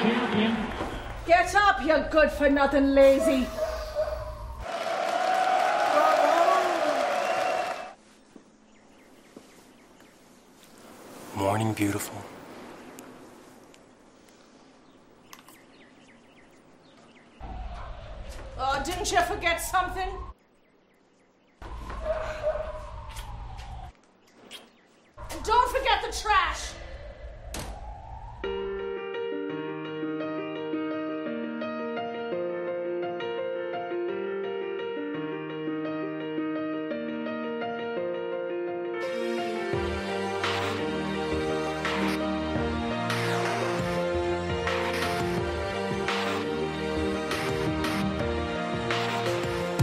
champion. Get up, you good for nothing lazy. Morning, beautiful. Oh, didn't you forget something? And don't forget the trash.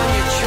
on your